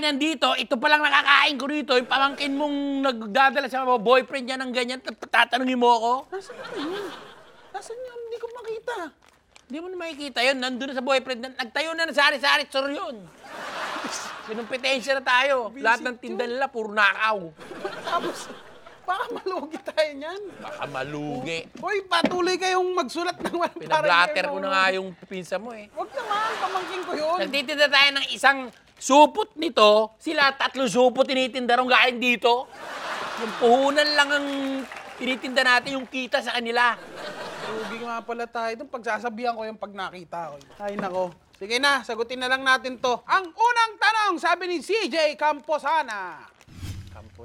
Tayo nandito, ito pa lang nakakain ko rito. Yung pamangkin mong nagdadala sa mga boyfriend niya ng ganyan, tat- tatanungin mo ako? Nasaan na yun? Nasaan yun? Hindi ko makita. Hindi mo na makikita yun. Nandun na sa boyfriend. na- Nagtayo na ng sari-sari store yun. Pinumpitensya na tayo. Visit Lahat ng tinda nila, puro nakaw. Tapos, baka malugi tayo niyan. Baka malugi. Uy, patuloy kayong magsulat ng wala. Pinablatter ko na nga yung pinsa mo eh. Huwag naman, pamangkin ko yun. Nagtitinda tayo ng isang supot nito. Sila tatlong supot tinitinda rong galing dito. Yung puhunan lang ang tinitinda natin yung kita sa kanila. Lugi nga pala tayo doon. Pagsasabihan ko yung pag nakita ko. Ay, nako. Sige na, sagutin na lang natin to. Ang unang tanong, sabi ni CJ Camposana.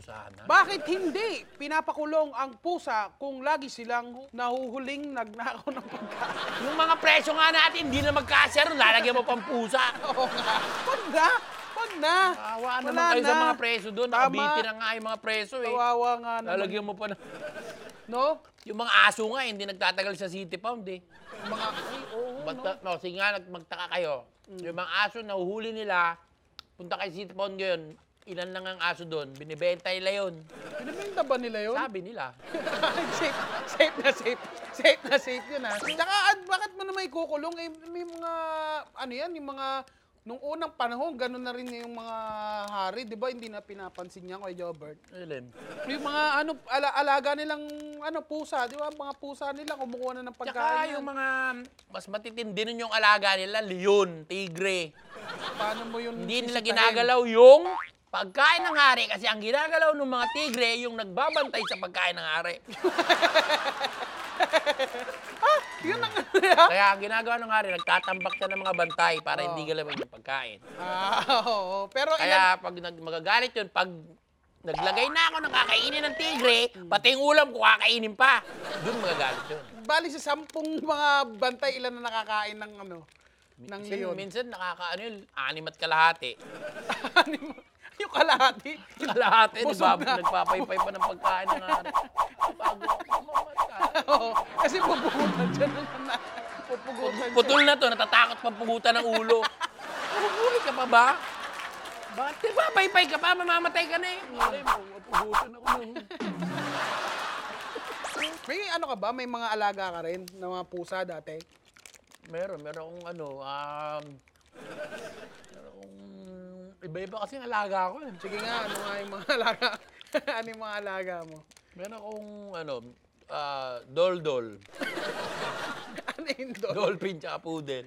Sana. Bakit hindi pinapakulong ang pusa kung lagi silang nahuhuling nagnakaw ng pagkain? Yung mga presyo nga natin, hindi na magkasya ron. Lalagyan mo pang pusa. Oo nga. Wag na. Wag na. Awa naman Wala kayo sa mga presyo doon. Tama. Nakabitin na nga yung mga presyo eh. Kawawa nga naman. Lalagyan mo pa na. No? Yung mga aso nga, hindi nagtatagal sa City Pound eh. Mga, ay, oo, Ba't, no? no, sige nga, nag- magtaka kayo. Yung mga aso, nahuhuli nila, punta kay City Pound ngayon, ilan lang ang aso doon, binibenta nila yun. Binibenta ba nila yun? Sabi nila. safe, safe na safe. Safe na safe yun ha. Tsaka ad, bakit mo na may kukulong? Eh, may mga, ano yan, yung mga, nung unang panahon, ganun na rin yung mga hari, di ba? Hindi na pinapansin niya, Kuya Jobert. Alin? Yung mga, ano, ala, alaga nilang, ano, pusa, di ba? Mga pusa nila, kumukuha na ng Tsaka pagkain. yung yan. mga, mas matitindi nun yung alaga nila, leon, tigre. Paano mo yun Hindi nila ginagalaw yung pagkain ng hari kasi ang ginagalaw ng mga tigre yung nagbabantay sa pagkain ng hari. Ah, yun ang ano? Kaya ang ginagawa ng hari, nagtatambak siya ng mga bantay para hindi galawin yung pagkain. Ah, oo. Pero ilan, Kaya pag nag magagalit yun, pag naglagay na ako ng kakainin ng tigre, pati yung ulam ko kakainin pa. Doon magagalit yun. bali sa sampung mga bantay, ilan na nakakain ng ano? Ng Minsan, leon. minsan nakakaano yun, anim at kalahati. yung kalahati. Kalahati, Busog nagbab- na. nagpapaypay pa ng pagkain ng hari. Bago ako mamatay. Oo, kasi pupugutan dyan naman na. Pupugutan siya. Putol na to, natatakot pa pugutan ng ulo. Mabubuhay ka pa ba? Bakit di ba paypay ka pa? Mamamatay ka na eh. Ay, mapugutan ako ng... May ano ka ba? May mga alaga ka rin na mga pusa dati? Meron, meron akong ano, um... Iba-iba kasi ang alaga ko eh. Sige nga, ano nga yung mga alaga? ano yung mga alaga mo? Meron akong ano, ah, doldol. Ano yung doon? Dolphin tsaka poodle.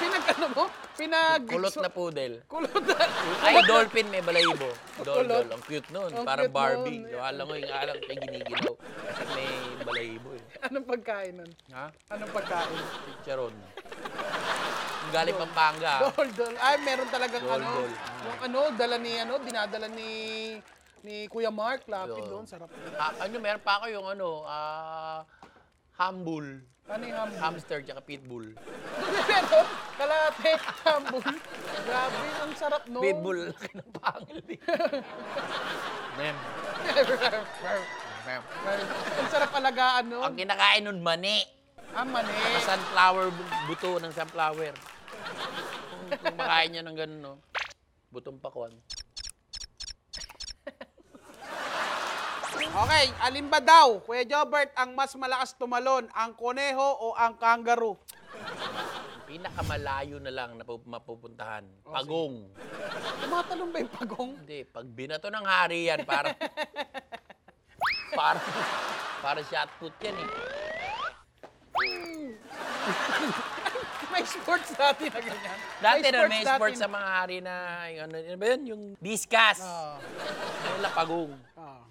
Pinag ano mo? Pinag... Kulot na poodle. Kulot na. Ay, dolphin may balayibo. Doldol, ang cute nun. Ang Parang cute Barbie. nun. Yung alam mo, yung alam siya giniginaw. Kasi may balayibo eh. Anong pagkain nun? Ha? Anong pagkain? Chicharon. Galing Pampanga. Dol, dol. Ay, meron talagang Dol, ano. dol. Yung ano, dala ni ano, dinadala ni ni Kuya Mark, lapid Oo. doon, sarap. Ah, ano, meron pa ako yung ano, ah, humble. Ano yung hamburger? Hamster tsaka pitbull. Meron, kalate, hambul. Grabe, ang sarap no. Pitbull, laki ng pangil eh. Mem. Mem. ang sarap alagaan no. Ang kinakain nun, mani. Ah, mani. Sunflower, bu- buto ng sunflower. Kung, makain niya ng ganun, no? Butong pakwan. Okay, alin ba daw, Kuya Jobert, ang mas malakas tumalon, ang koneho o ang kangaroo? Pinakamalayo na lang na pu- mapupuntahan. Pagong. Tumatalon ba yung pagong? Hindi, pag binato ng hari yan, para... para... Para shot put yan eh. May sports dati na ganyan. Dati na may dati sports na- sa mga hari na, yung ano, ano ba yun? Yung discus. Ah, Yung lapagong. ah.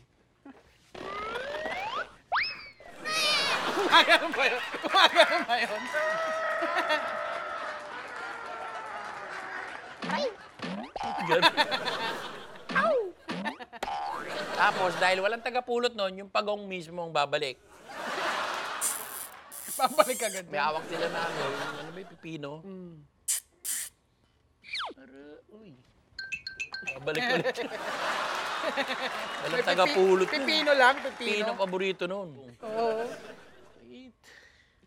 Gumagano ba yun? Gumagano ba yun? Tapos, dahil walang tagapulot nun, yung pagong mismo ang babalik. Babalik agad. May hawak sila na ano, yung ano ba yung pipino? Ara, uy. Babalik ulit. walang tagapulot. Pipino lang, Pipino pipino. paborito nun. Oo.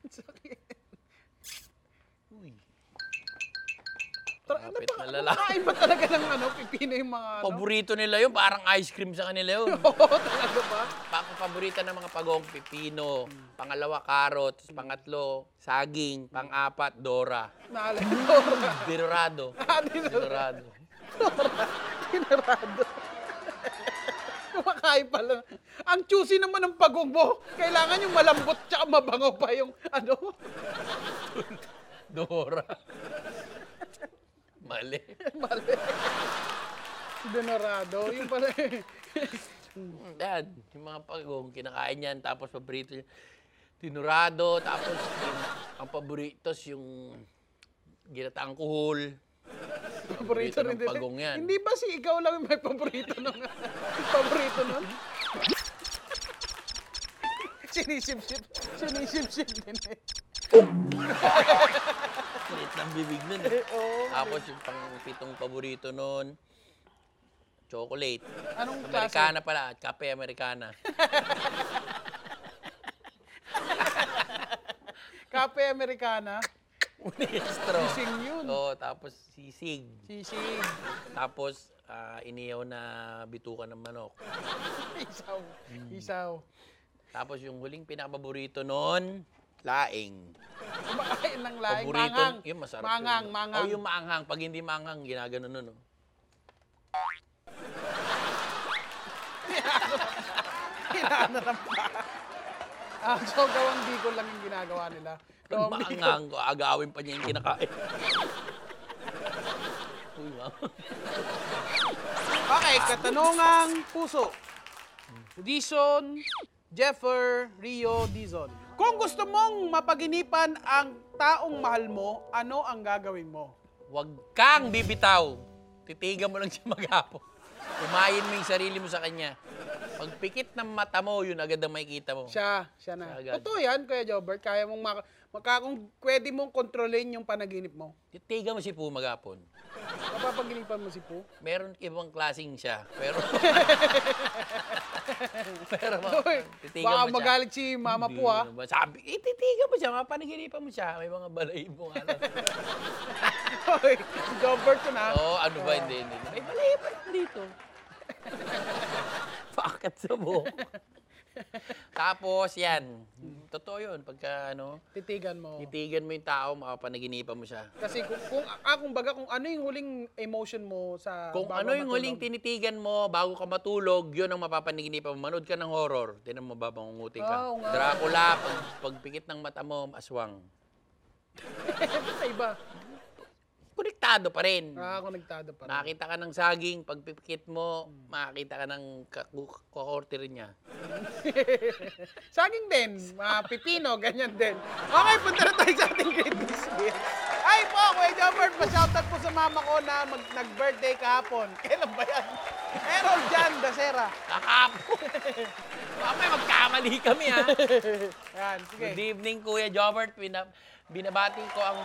Sakit. Tra- Kapit na lalaki. Kumakain ba talaga ng ano, pipino yung mga ano? Paborito nila yun, parang ice cream sa kanila yun. Oo, talaga ba? Pa paborito ng mga pagong pipino. Pangalawa, carrot. Tapos pangatlo, saging. Pang-apat, dora. Naalala ko. Dinurado. Ah, dinurado. Dinurado. Tinarado. Kumakain pala. Ang juicy naman ng pagong mo. Kailangan yung malambot tsaka mabango pa yung ano. Dora. Mali. Mali. Dinarado. Yung pala eh. Dad, yung mga pagong, kinakain yan. Tapos paborito niya. Dinurado. Tapos yung, ang paborito yung ginataang kuhol. Paborito rin ng pagong yan. Hindi ba si ikaw lang yung may paborito nung paborito nun? Sinisip-sip. Sinisip-sip din eh. Kulit ng bibig nun. eh. Oo. Tapos yung pang pitong paborito nun, chocolate. Anong klase? Americana pala, kape Americana. Kape Americana. Unistro. Sising yun. Oo, tapos sisig. Sisig. Tapos ah, iniyaw na bituka ng manok. Isaw. Hmm. Isaw. Tapos yung huling pinakapaborito nun, laing. Kumakain ng laing. Paborito, Mangang. yun masarap. Mangang, yun. mangang. Oh, yung maanghang. Pag hindi maanghang, ginagano nun. Kinaano ng pa. Ah, so gawang bicol lang yung ginagawa nila. Gawang bicol. maanghang, agawin pa niya yung kinakain. Okay, katanungang puso. Dizon, Jeffer, Rio, Dizon. Kung gusto mong mapaginipan ang taong mahal mo, ano ang gagawin mo? Huwag kang bibitaw. Titigan mo lang siya maghapon. Kumain mo yung sarili mo sa kanya. Pag pikit ng mata mo, yun agad ang makikita mo. Siya, siya na. Siya agad. Totoo yan, Kuya Jobert. Kaya mong maka, maka, kung pwede mong kontrolin yung panaginip mo. Titigan mo si Poo maghapon. Mapapaginipan mo si Poo. Meron ibang klaseng siya. Pero... pero Uy, titigan baka mo siya. magalit si Mama Hindi po ah. naman. Sabi, eh, titigan mo siya, mapanaginipan mo siya. May mga balahibo nga lang. Hoy, Jobert ko na. Oo, ano ba, hindi, hindi. May balahibo lang dito. Pakat sa buhok. Tapos, yan. Totoo yun. Pagka, ano, Titigan mo. titigan mo yung tao, makapanaginipan mo siya. Kasi kung, kung ah, kumbaga, kung ano yung huling emotion mo sa Kung bago ano yung matulog. huling tinitigan mo bago ka matulog, yun ang mapapanaginipan mo. Manood ka ng horror, tinan mo babangungutin ka. Oo nga. Dracula, pag, pagpikit ng mata mo, aswang. Iba. Konektado pa rin. Ah, konektado pa rin. Makakita ka ng saging, pagpipikit mo, makakita ka ng kakorte rin niya. Saging din, mga pipino, ganyan din. Okay, punta na tayo sa ating Miss Bill. Ay po, Kuya Jobert, pa-shoutout po sa mama ko na mag nag-birthday kahapon. Kailan ba yan? Errol Jan Dasera. Kakapo! Mamaya magkamali kami ha. Yan, sige. Good evening Kuya Jobert. Bina, binabati ko ang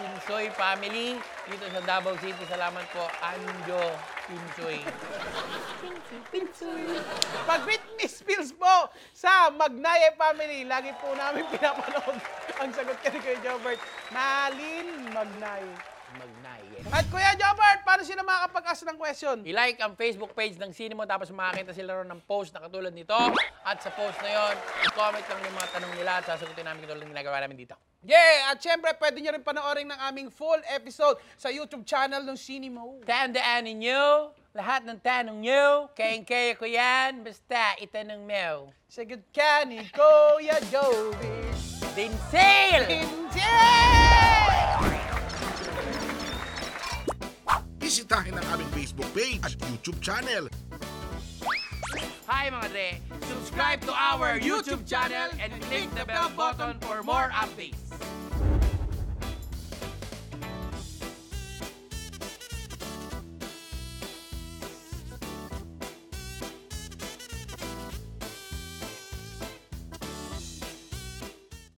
Pinsoy family dito sa Davao City. Salamat po, Anjo Pinsoy. Pag Britney Spears po sa Magnaye family, lagi po namin pinapanood ang sagot ka ni Kuya Jobert. Nalin Magnaye. Magnaye. At Kuya Jobert, paano sila makakapag-ask ng question? I-like ang Facebook page ng Sinimo tapos makakita sila ron ng post na katulad nito. At sa post na yon, i-comment lang yung mga tanong nila at sasagutin namin katulad ng ginagawa namin dito. Yeah! At syempre, pwede nyo rin panoorin ng aming full episode sa YouTube channel ng Cinemo. Tandaan ninyo, lahat ng tanong nyo, kayang-kaya ko yan, basta itanong mo. Sagot ka ni Kuya Joey. Dinsale! Bisitahin ang aming Facebook page at YouTube channel. Hi mga Dre! Subscribe to our YouTube channel and click the bell button for more updates.